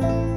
Bye.